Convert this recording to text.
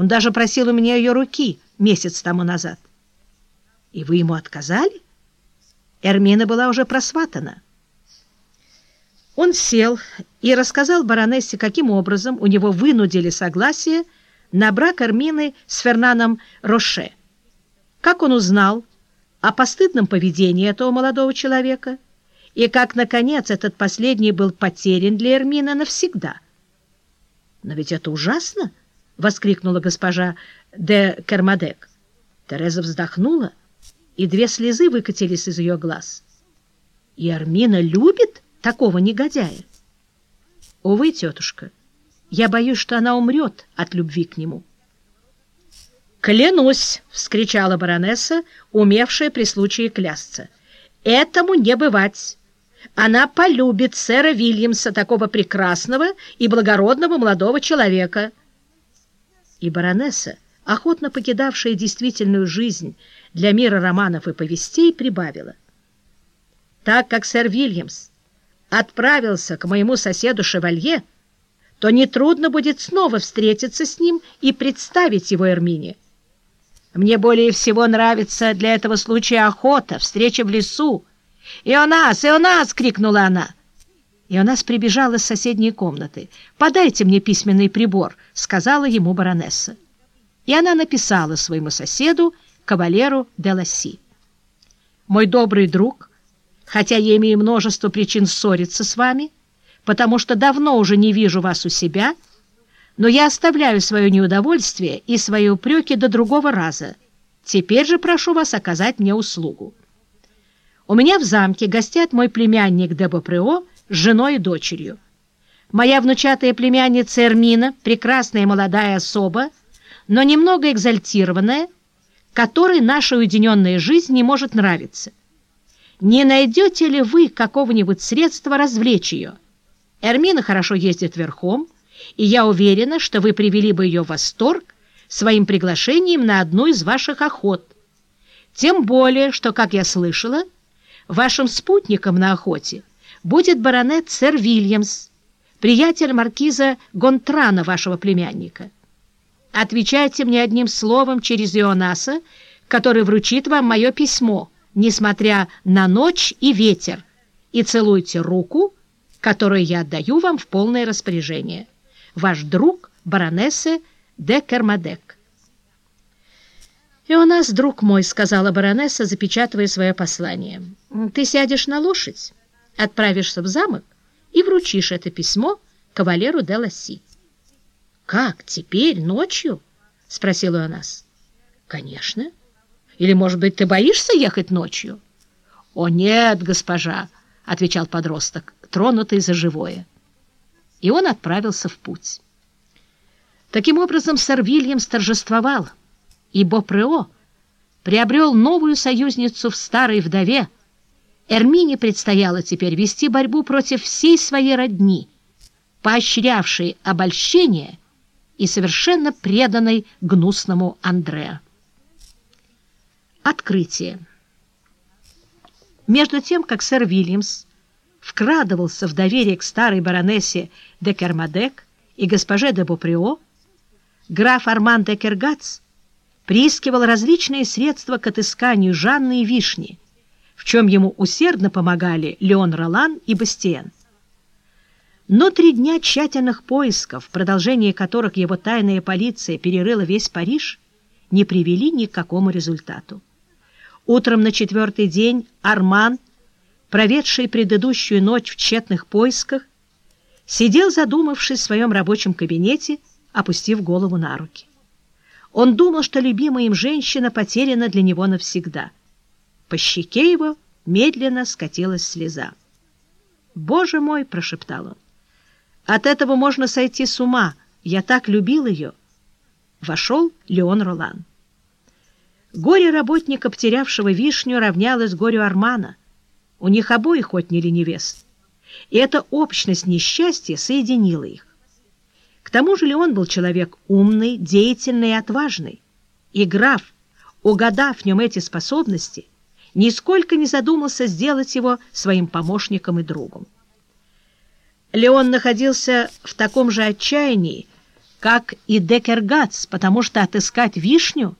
Он даже просил у меня ее руки месяц тому назад. И вы ему отказали? Эрмина была уже просватана. Он сел и рассказал баронессе, каким образом у него вынудили согласие на брак Эрмины с Фернаном Роше. Как он узнал о постыдном поведении этого молодого человека и как, наконец, этот последний был потерян для Эрмины навсегда. «Но ведь это ужасно!» — воскликнула госпожа де Кермадек. Тереза вздохнула, и две слезы выкатились из ее глаз. «И Армина любит такого негодяя?» «Увы, тетушка, я боюсь, что она умрет от любви к нему». «Клянусь!» — вскричала баронесса, умевшая при случае клясться. «Этому не бывать! Она полюбит сэра Вильямса, такого прекрасного и благородного молодого человека!» И баронесса, охотно покидавшая действительную жизнь для мира романов и повестей, прибавила. «Так как сэр Вильямс отправился к моему соседу Шевалье, то нетрудно будет снова встретиться с ним и представить его Эрмине. Мне более всего нравится для этого случая охота, встреча в лесу. «И у нас, и у нас!» — крикнула она. И у нас прибежала с соседней комнаты. «Подайте мне письменный прибор», — сказала ему баронесса. И она написала своему соседу, кавалеру де Ласси. «Мой добрый друг, хотя я имею множество причин ссориться с вами, потому что давно уже не вижу вас у себя», — но я оставляю свое неудовольствие и свои упреки до другого раза. Теперь же прошу вас оказать мне услугу. У меня в замке гостят мой племянник Дебопрео с женой и дочерью. Моя внучатая племянница Эрмина, прекрасная молодая особа, но немного экзальтированная, которой наша уединенная жизнь не может нравиться. Не найдете ли вы какого-нибудь средства развлечь ее? Эрмина хорошо ездит верхом, и я уверена, что вы привели бы ее в восторг своим приглашением на одну из ваших охот. Тем более, что, как я слышала, вашим спутником на охоте будет баронет сэр Вильямс, приятель маркиза Гонтрана, вашего племянника. Отвечайте мне одним словом через Ионаса, который вручит вам мое письмо, несмотря на ночь и ветер, и целуйте руку, которую я отдаю вам в полное распоряжение» ваш друг, баронесса де Кермадек. «И у нас, друг мой», — сказала баронесса, запечатывая свое послание, — «ты сядешь на лошадь, отправишься в замок и вручишь это письмо кавалеру де Ласси». «Как, теперь, ночью?» — спросил Ионас. «Конечно. Или, может быть, ты боишься ехать ночью?» «О, нет, госпожа», — отвечал подросток, тронутый за живое и он отправился в путь. Таким образом, сэр Вильямс торжествовал, и Бопрео приобрел новую союзницу в старой вдове. Эрмине предстояло теперь вести борьбу против всей своей родни, поощрявшей обольщение и совершенно преданной гнусному Андреа. Открытие. Между тем, как сэр Вильямс вкрадывался в доверие к старой баронессе де Кермадек и госпоже де Боприо, граф Арман де Кергац приискивал различные средства к отысканию Жанны и Вишни, в чем ему усердно помогали Леон Ролан и Бастиен. Но три дня тщательных поисков, в продолжении которых его тайная полиция перерыла весь Париж, не привели ни к какому результату. Утром на четвертый день Арман проведший предыдущую ночь в тщетных поисках, сидел, задумавшись в своем рабочем кабинете, опустив голову на руки. Он думал, что любимая им женщина потеряна для него навсегда. По щеке его медленно скатилась слеза. «Боже мой!» — прошептал он. «От этого можно сойти с ума. Я так любил ее!» Вошел Леон Ролан. Горе работника, потерявшего вишню, равнялось горю Армана. У них обоих отняли невест. И эта общность несчастья соединила их. К тому же Леон был человек умный, деятельный и отважный. И граф, угадав в нем эти способности, нисколько не задумался сделать его своим помощником и другом. Леон находился в таком же отчаянии, как и Декергац, потому что отыскать вишню —